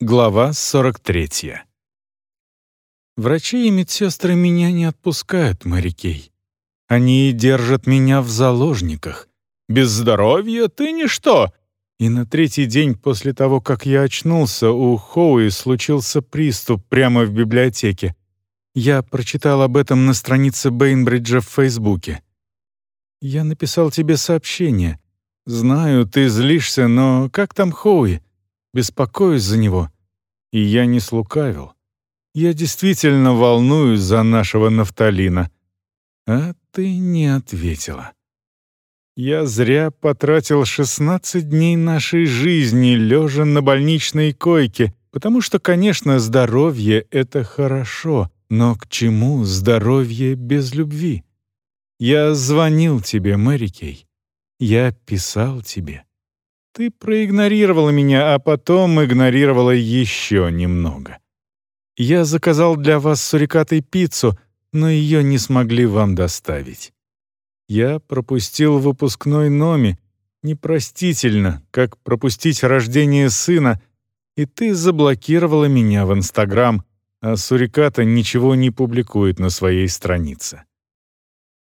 Глава 43. Врачи и медсестры меня не отпускают, Мэри Кей. Они держат меня в заложниках. Без здоровья ты ничто. И на третий день после того, как я очнулся, у Хоуи случился приступ прямо в библиотеке. Я прочитал об этом на странице Бейнбриджа в Фейсбуке. Я написал тебе сообщение. Знаю, ты злишься, но как там Хоуи? Беспокоюсь за него. И я не слукавил. Я действительно волнуюсь за нашего нафталина. А ты не ответила. Я зря потратил 16 дней нашей жизни, лежа на больничной койке, потому что, конечно, здоровье — это хорошо, но к чему здоровье без любви? Я звонил тебе, Мэри Кей. Я писал тебе. Ты проигнорировала меня, а потом игнорировала еще немного. Я заказал для вас сурикатой пиццу, но ее не смогли вам доставить. Я пропустил выпускной номи, непростительно, как пропустить рождение сына, и ты заблокировала меня в Инстаграм, а Суриката ничего не публикует на своей странице.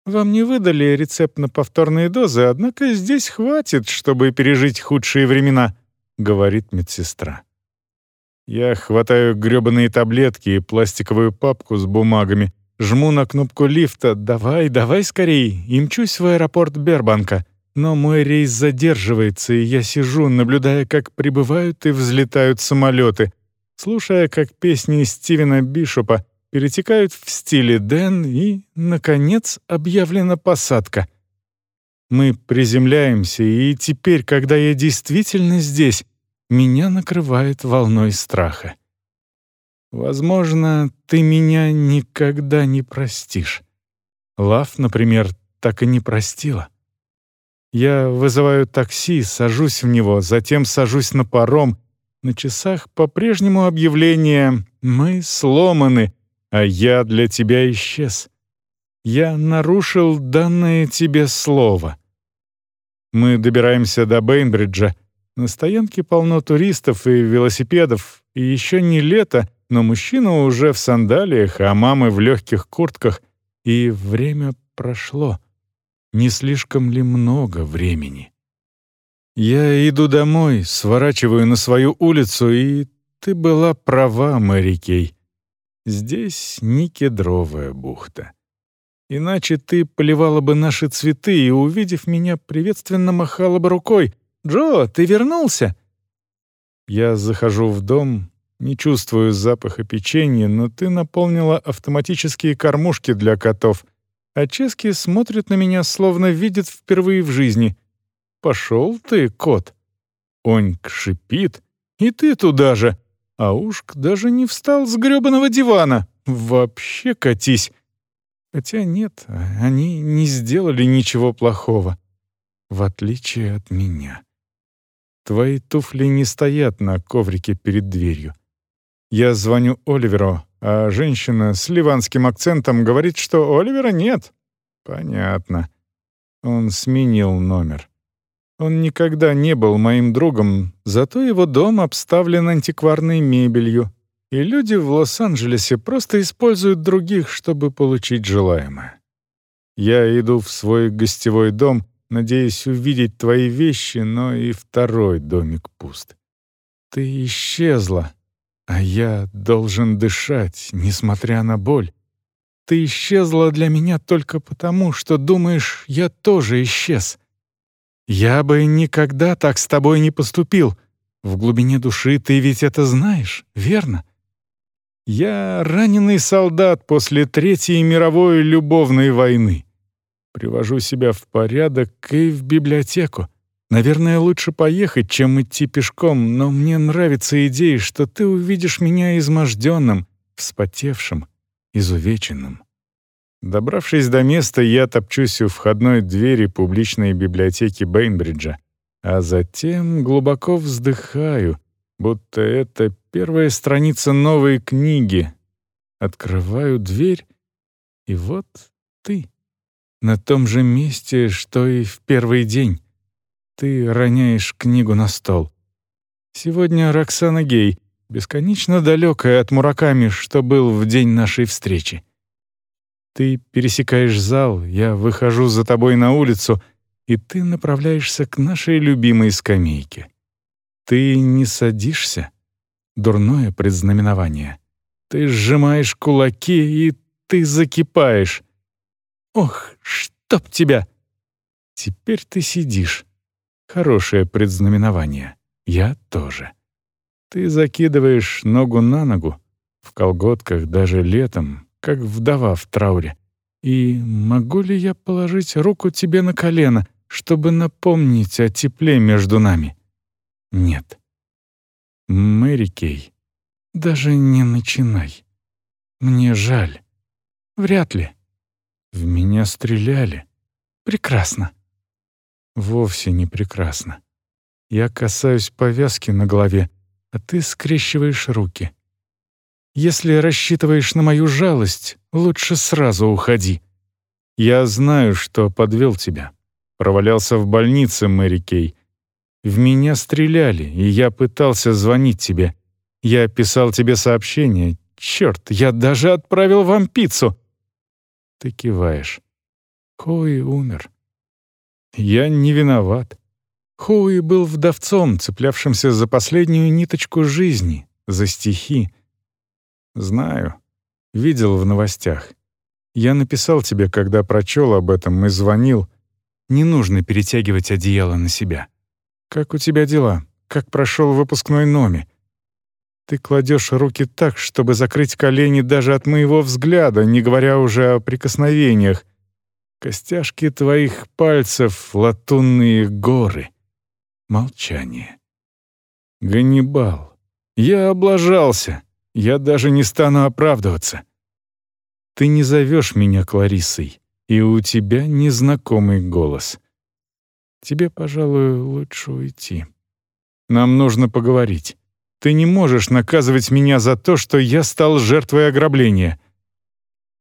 Вам не выдали рецепт на повторные дозы, однако здесь хватит, чтобы пережить худшие времена», — говорит медсестра. Я хватаю грёбаные таблетки и пластиковую папку с бумагами, жму на кнопку лифта «Давай, давай скорей!» и мчусь в аэропорт Бербанка. Но мой рейс задерживается, и я сижу, наблюдая, как прибывают и взлетают самолеты, слушая, как песни Стивена Бишопа перетекают в стиле Дэн и, наконец, объявлена посадка. Мы приземляемся, и теперь, когда я действительно здесь, меня накрывает волной страха. Возможно, ты меня никогда не простишь. Лав, например, так и не простила. Я вызываю такси, сажусь в него, затем сажусь на паром. На часах по-прежнему объявление «Мы сломаны», а я для тебя исчез. Я нарушил данное тебе слово. Мы добираемся до Бейнбриджа. На стоянке полно туристов и велосипедов, и еще не лето, но мужчина уже в сандалиях, а мамы в легких куртках, и время прошло. Не слишком ли много времени? Я иду домой, сворачиваю на свою улицу, и ты была права, Мэри Кей. Здесь не кедровая бухта. Иначе ты поливала бы наши цветы и, увидев меня, приветственно махала бы рукой. «Джо, ты вернулся?» Я захожу в дом, не чувствую запаха печенья, но ты наполнила автоматические кормушки для котов, а Чески смотрит на меня, словно видит впервые в жизни. «Пошел ты, кот!» Оньк шипит. «И ты туда же!» А Ушк даже не встал с грёбаного дивана. Вообще катись. Хотя нет, они не сделали ничего плохого. В отличие от меня. Твои туфли не стоят на коврике перед дверью. Я звоню Оливеру, а женщина с ливанским акцентом говорит, что Оливера нет. Понятно. Он сменил номер. Он никогда не был моим другом, зато его дом обставлен антикварной мебелью, и люди в Лос-Анджелесе просто используют других, чтобы получить желаемое. Я иду в свой гостевой дом, надеясь увидеть твои вещи, но и второй домик пуст. Ты исчезла, а я должен дышать, несмотря на боль. Ты исчезла для меня только потому, что думаешь, я тоже исчез — я бы никогда так с тобой не поступил. В глубине души ты ведь это знаешь, верно? Я раненый солдат после Третьей мировой любовной войны. Привожу себя в порядок и в библиотеку. Наверное, лучше поехать, чем идти пешком, но мне нравится идея, что ты увидишь меня изможденным, вспотевшим, изувеченным. Добравшись до места, я топчусь у входной двери публичной библиотеки Бейнбриджа, а затем глубоко вздыхаю, будто это первая страница новой книги. Открываю дверь, и вот ты. На том же месте, что и в первый день. Ты роняешь книгу на стол. Сегодня Роксана Гей, бесконечно далекое от Мураками, что был в день нашей встречи. Ты пересекаешь зал, я выхожу за тобой на улицу, и ты направляешься к нашей любимой скамейке. Ты не садишься? Дурное предзнаменование. Ты сжимаешь кулаки, и ты закипаешь. Ох, чтоб тебя! Теперь ты сидишь. Хорошее предзнаменование. Я тоже. Ты закидываешь ногу на ногу, в колготках даже летом, как вдова в трауре. И могу ли я положить руку тебе на колено, чтобы напомнить о тепле между нами? Нет. Мэри Кей, даже не начинай. Мне жаль. Вряд ли. В меня стреляли. Прекрасно. Вовсе не прекрасно. Я касаюсь повязки на голове, а ты скрещиваешь руки. Если рассчитываешь на мою жалость, лучше сразу уходи. Я знаю, что подвел тебя. Провалялся в больнице, Мэри Кей. В меня стреляли, и я пытался звонить тебе. Я писал тебе сообщение. Черт, я даже отправил вам пиццу. Ты киваешь. Хоуи умер. Я не виноват. Хоуи был вдовцом, цеплявшимся за последнюю ниточку жизни, за стихи. Знаю. Видел в новостях. Я написал тебе, когда прочел об этом и звонил. Не нужно перетягивать одеяло на себя. Как у тебя дела? Как прошел выпускной номи? Ты кладешь руки так, чтобы закрыть колени даже от моего взгляда, не говоря уже о прикосновениях. Костяшки твоих пальцев — латунные горы. Молчание. Ганнибал. Я облажался. Я даже не стану оправдываться. Ты не зовешь меня Клариссой, и у тебя незнакомый голос. Тебе, пожалуй, лучше уйти. Нам нужно поговорить. Ты не можешь наказывать меня за то, что я стал жертвой ограбления.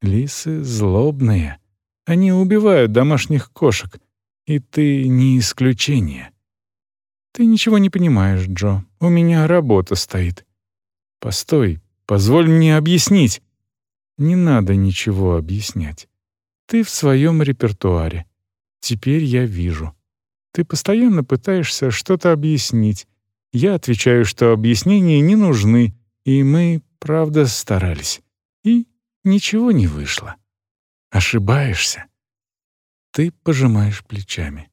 Лисы злобные. Они убивают домашних кошек, и ты не исключение. Ты ничего не понимаешь, Джо. У меня работа стоит. Постой, позволь мне объяснить. Не надо ничего объяснять. Ты в своем репертуаре. Теперь я вижу. Ты постоянно пытаешься что-то объяснить. Я отвечаю, что объяснения не нужны, и мы, правда, старались. И ничего не вышло. Ошибаешься. Ты пожимаешь плечами.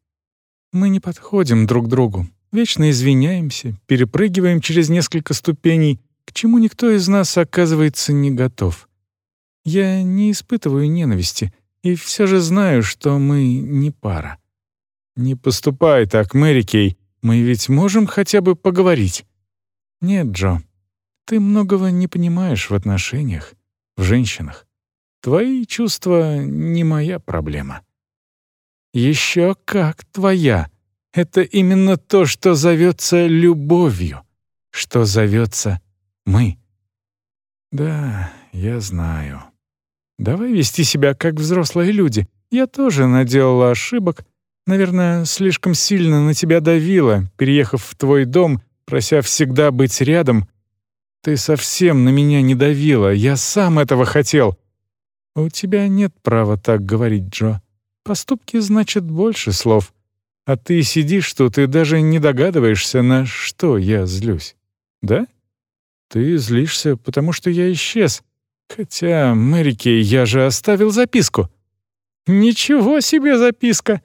Мы не подходим друг другу, вечно извиняемся, перепрыгиваем через несколько ступеней, к чему никто из нас оказывается не готов. Я не испытываю ненависти и все же знаю, что мы не пара. Не поступай так, Мэри Кей. Мы ведь можем хотя бы поговорить. Нет, Джо. Ты многого не понимаешь в отношениях, в женщинах. Твои чувства — не моя проблема. Еще как твоя. Это именно то, что зовется любовью, что зовется мы. Да, я знаю. Давай вести себя как взрослые люди. Я тоже наделала ошибок. Наверное, слишком сильно на тебя давила, переехав в твой дом, прося всегда быть рядом. Ты совсем на меня не давила, я сам этого хотел. «У тебя нет права так говорить, Джо. Поступки значат больше слов. А ты сидишь тут и даже не догадываешься, на что я злюсь. Да? Ты злишься, потому что я исчез. Хотя, Мэрики, я же оставил записку». «Ничего себе записка!»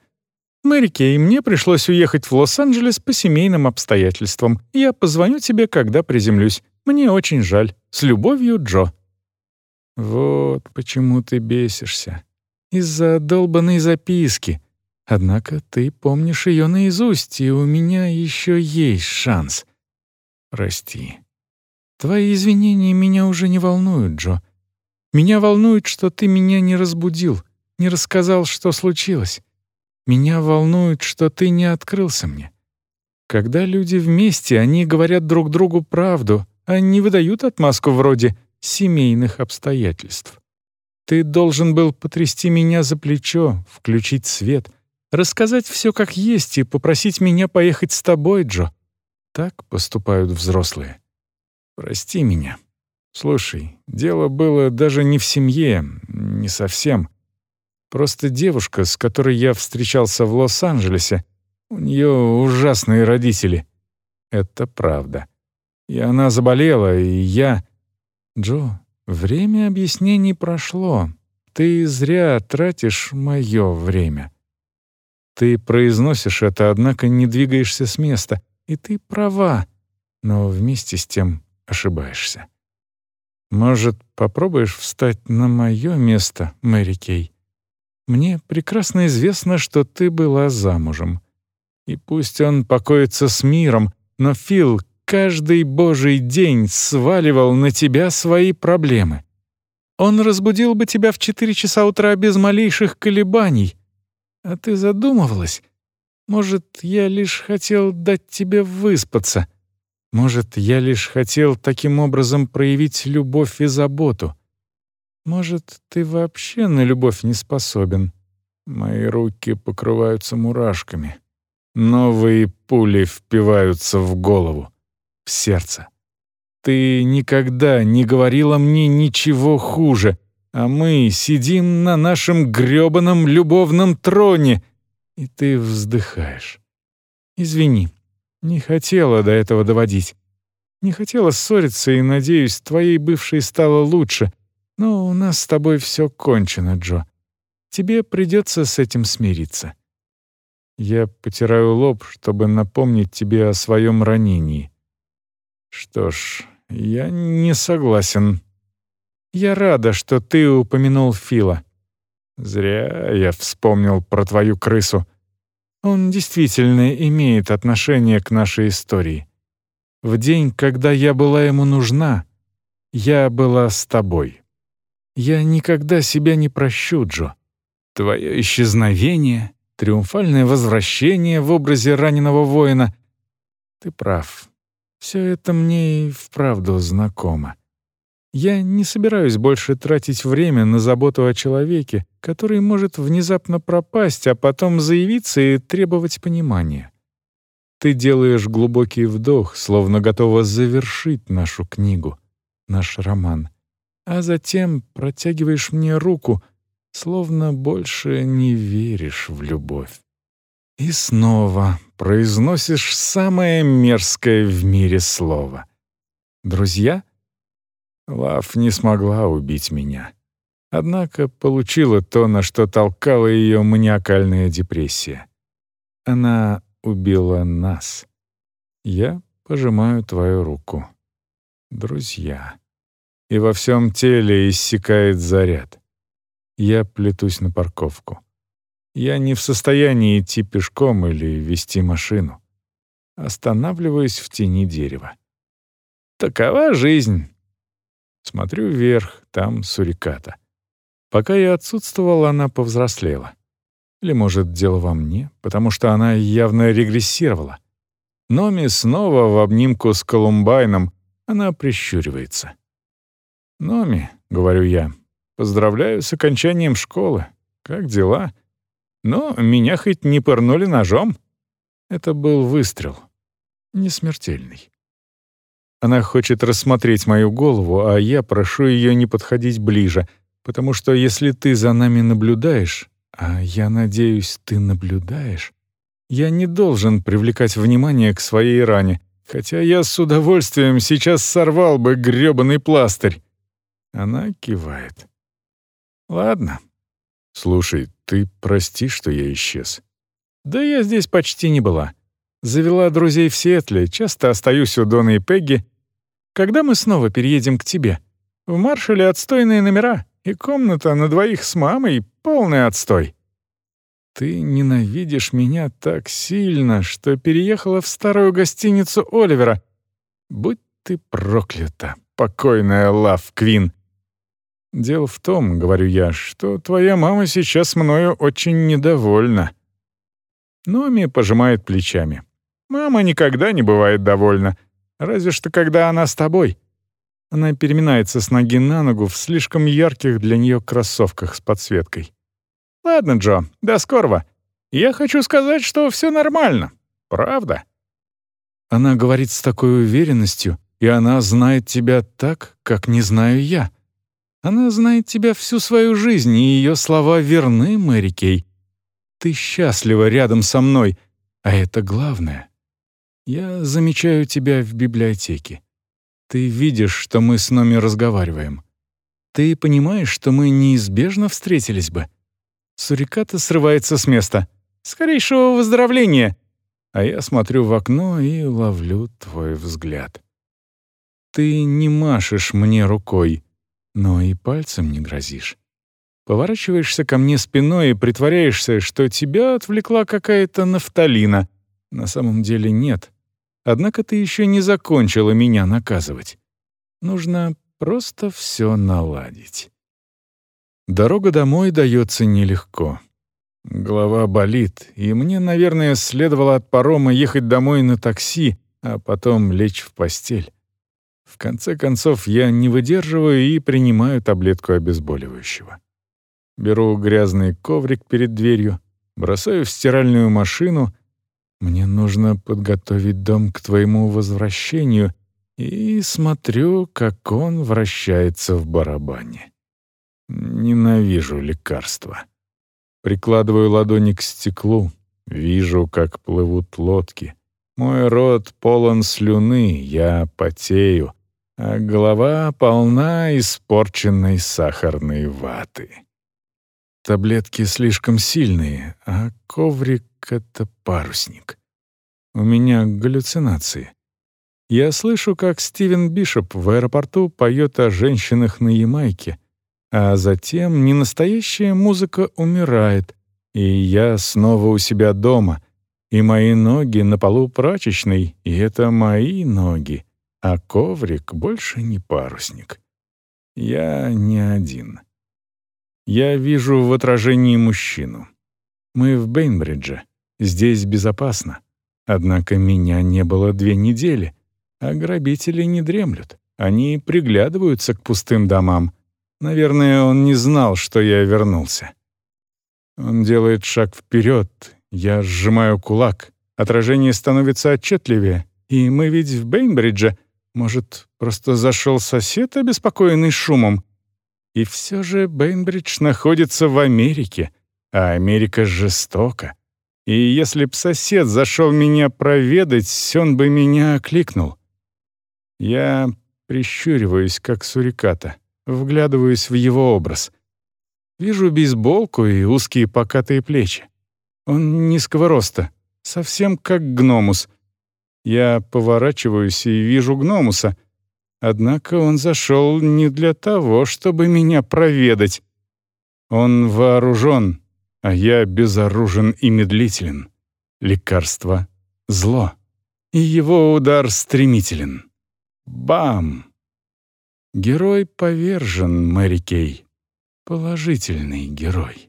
«Мэри Кей, мне пришлось уехать в Лос-Анджелес по семейным обстоятельствам. Я позвоню тебе, когда приземлюсь. Мне очень жаль. С любовью, Джо». Вот почему ты бесишься. Из-за долбанной записки. Однако ты помнишь ее наизусть, и у меня еще есть шанс. Прости. Твои извинения меня уже не волнуют, Джо. Меня волнует, что ты меня не разбудил, не рассказал, что случилось. Меня волнует, что ты не открылся мне. Когда люди вместе, они говорят друг другу правду, а не выдают отмазку вроде семейных обстоятельств. Ты должен был потрясти меня за плечо, включить свет, рассказать все как есть и попросить меня поехать с тобой, Джо. Так поступают взрослые. Прости меня. Слушай, дело было даже не в семье, не совсем. Просто девушка, с которой я встречался в Лос-Анджелесе, у нее ужасные родители. Это правда. И она заболела, и я... Джо, время объяснений прошло. Ты зря тратишь мое время. Ты произносишь это, однако не двигаешься с места. И ты права, но вместе с тем ошибаешься. Может, попробуешь встать на мое место, Мэри Кей? Мне прекрасно известно, что ты была замужем. И пусть он покоится с миром, но Фил каждый божий день сваливал на тебя свои проблемы. Он разбудил бы тебя в четыре часа утра без малейших колебаний. А ты задумывалась? Может, я лишь хотел дать тебе выспаться? Может, я лишь хотел таким образом проявить любовь и заботу? Может, ты вообще на любовь не способен? Мои руки покрываются мурашками. Новые пули впиваются в голову, в сердце. Ты никогда не говорила мне ничего хуже, а мы сидим на нашем грёбаном любовном троне, и ты вздыхаешь. Извини, не хотела до этого доводить. Не хотела ссориться, и, надеюсь, твоей бывшей стало лучше, но у нас с тобой все кончено, Джо. Тебе придется с этим смириться. Я потираю лоб, чтобы напомнить тебе о своем ранении. Что ж, я не согласен. Я рада, что ты упомянул Фила. Зря я вспомнил про твою крысу. Он действительно имеет отношение к нашей истории. В день, когда я была ему нужна, я была с тобой. Я никогда себя не прощу, Джо. Твое исчезновение, триумфальное возвращение в образе раненого воина. Ты прав. Все это мне и вправду знакомо. Я не собираюсь больше тратить время на заботу о человеке, который может внезапно пропасть, а потом заявиться и требовать понимания. Ты делаешь глубокий вдох, словно готова завершить нашу книгу, наш роман, а затем протягиваешь мне руку — словно больше не веришь в любовь. И снова произносишь самое мерзкое в мире слово. Друзья? Лав не смогла убить меня. Однако получила то, на что толкала ее маниакальная депрессия. Она убила нас. Я пожимаю твою руку. Друзья. И во всем теле иссякает заряд. Я плетусь на парковку. Я не в состоянии идти пешком или вести машину. Останавливаюсь в тени дерева. Такова жизнь. Смотрю вверх, там суриката. Пока я отсутствовал, она повзрослела. Или, может, дело во мне, потому что она явно регрессировала. Номи снова в обнимку с Колумбайном, она прищуривается. «Номи», — говорю я, Поздравляю с окончанием школы. Как дела? Но меня хоть не пырнули ножом. Это был выстрел. Не смертельный. Она хочет рассмотреть мою голову, а я прошу ее не подходить ближе, потому что если ты за нами наблюдаешь, а я надеюсь, ты наблюдаешь, я не должен привлекать внимание к своей ране, хотя я с удовольствием сейчас сорвал бы грёбаный пластырь. Она кивает. Ладно. Слушай, ты прости, что я исчез. Да я здесь почти не была. Завела друзей в Сиэтле, часто остаюсь у Дона и Пегги. Когда мы снова переедем к тебе? В Маршале отстойные номера, и комната на двоих с мамой — полный отстой. Ты ненавидишь меня так сильно, что переехала в старую гостиницу Оливера. Будь ты проклята, покойная Лав Квин. «Дело в том, — говорю я, — что твоя мама сейчас мною очень недовольна». Номи пожимает плечами. «Мама никогда не бывает довольна, разве что когда она с тобой». Она переминается с ноги на ногу в слишком ярких для нее кроссовках с подсветкой. «Ладно, Джо, до скорого. Я хочу сказать, что все нормально. Правда?» Она говорит с такой уверенностью, и она знает тебя так, как не знаю я. Она знает тебя всю свою жизнь, и ее слова верны, Мэри Кей. Ты счастлива рядом со мной, а это главное. Я замечаю тебя в библиотеке. Ты видишь, что мы с Номи разговариваем. Ты понимаешь, что мы неизбежно встретились бы. Суриката срывается с места. Скорейшего выздоровления! А я смотрю в окно и ловлю твой взгляд. Ты не машешь мне рукой, но и пальцем не грозишь. Поворачиваешься ко мне спиной и притворяешься, что тебя отвлекла какая-то нафталина. На самом деле нет. Однако ты еще не закончила меня наказывать. Нужно просто все наладить. Дорога домой дается нелегко. Голова болит, и мне, наверное, следовало от парома ехать домой на такси, а потом лечь в постель. В конце концов, я не выдерживаю и принимаю таблетку обезболивающего. Беру грязный коврик перед дверью, бросаю в стиральную машину. Мне нужно подготовить дом к твоему возвращению и смотрю, как он вращается в барабане. Ненавижу лекарства. Прикладываю ладони к стеклу, вижу, как плывут лодки. Мой рот полон слюны, я потею, а голова полна испорченной сахарной ваты. Таблетки слишком сильные, а коврик — это парусник. У меня галлюцинации. Я слышу, как Стивен Бишоп в аэропорту поет о женщинах на Ямайке — а затем ненастоящая музыка умирает, и я снова у себя дома, и мои ноги на полу прачечной, и это мои ноги, а коврик больше не парусник. Я не один. Я вижу в отражении мужчину. Мы в Бейнбридже. Здесь безопасно. Однако меня не было две недели, а грабители не дремлют. Они приглядываются к пустым домам — Наверное, он не знал, что я вернулся. Он делает шаг вперед, я сжимаю кулак, отражение становится отчетливее, и мы ведь в Бейнбридже. Может, просто зашел сосед, обеспокоенный шумом? И все же Бейнбридж находится в Америке, а Америка жестока. И если б сосед зашел меня проведать, он бы меня окликнул. Я прищуриваюсь, как суриката вглядываюсь в его образ. Вижу бейсболку и узкие покатые плечи. Он низкого роста, совсем как гномус. Я поворачиваюсь и вижу гномуса. Однако он зашел не для того, чтобы меня проведать. Он вооружен, а я безоружен и медлителен. Лекарство — зло. И его удар стремителен. Бам! Герой повержен, Мэри Кей. Положительный герой.